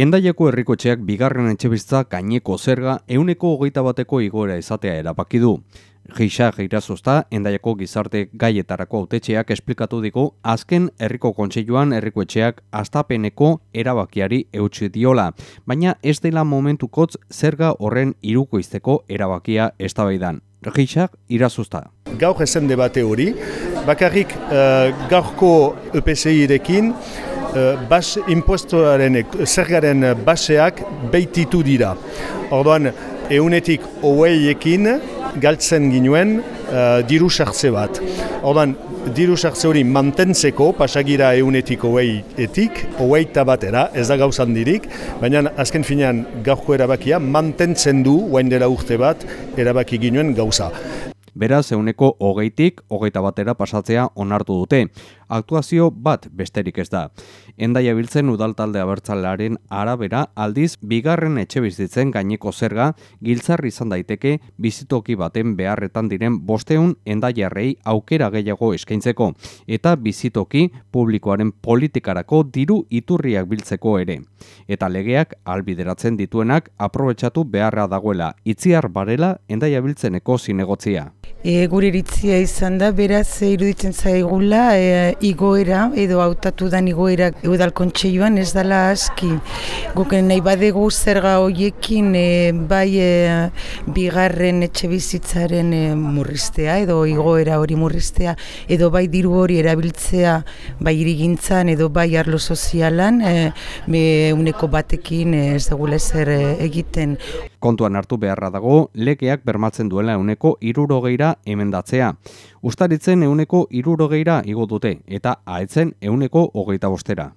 Endaiako herrikotxeak bigarren etxebizitza gaineko zerga euneko hogeita bateko igoera izatea erabaki du. Gisa Girazozta, endaiako gizarte gaietarako autetxeak esplikatu digu azken herriko kontseiluan herrikoetxeak astapeneko erabakiari eutxi diola, baina ez dela momentukotz zerga horren irukoizteko erabakia eztabaidan. Gisa Girazozta. Gaur ezen debate hori, bakarrik uh, gaurko EPSI-rekin Eh, bas impostoaren zergaren baseak beititu dira. Orduan, eunetik hoeiekin galtzen ginuen uh, diru sartze bat. Orduan, diru sartze hori mantentzeko pasagira eunetik hoeietik, hoeita batera, ez da gauzan dirik, baina azken finean gaurko erabakia mantentzen du, guain dela urte bat, erabaki ginuen gauza. Beraz, euneko hogeitik, hogeita batera pasatzea onartu dute. Aktuazio bat besterik ez da. Endaia biltzen udaltalde abertzalearen arabera aldiz, bigarren etxe bizitzen gaineko zerga, giltzarri izan daiteke bizitoki baten beharretan diren bosteun endaiarrei aukera gehiago eskaintzeko, eta bizitoki publikoaren politikarako diru iturriak biltzeko ere. Eta legeak albideratzen dituenak aprobetsatu beharra dagoela, itziar barela endaia biltzeneko zinegotzia. E, gure iritzia izan da, beraz iruditzen zaigula e, igoera edo hautatu dan igoera eudal kontseioan ez dala aski. Guken nahi badegu zerga hoiekin e, bai e, bigarren etxe bizitzaren e, murriztea edo igoera hori murriztea edo bai diru hori erabiltzea bai irigintzan edo bai arlo sozialan e, uneko batekin e, ez dugula zer e, egiten. Kontuan hartu beharra dago, legeak bermatzen duela euneko irurogeira emendatzea. Ustaritzen euneko irurogeira igo dute eta aetzen euneko hogeita bostera.